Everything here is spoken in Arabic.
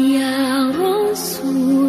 يا رسول